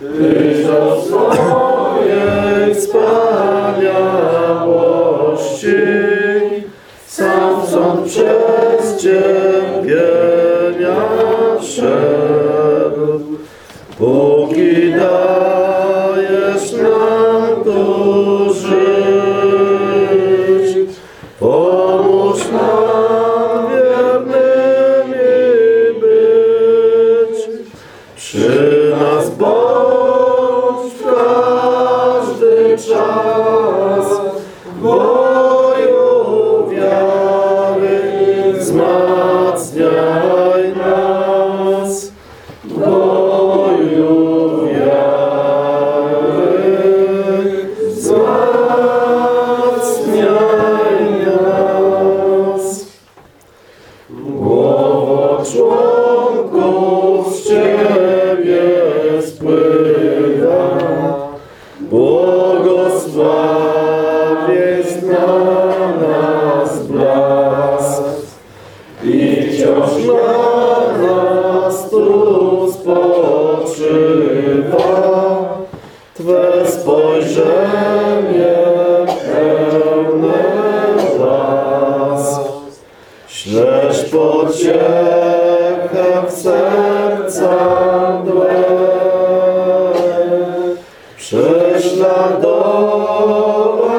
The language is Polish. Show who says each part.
Speaker 1: do swojej wspaniałości, sam sąd przez cierpienia szedł. Póki dajesz nas bądź w każdy czas, boju wiary wzmacniaj nas. Boju wiary wzmacniaj nas. Głowo członków spływa, błogosławiec na nas blask. I wciąż na nas tu spoczywa. Twe spojrzenie pełne łask. Śledź pociechę w serca adoro.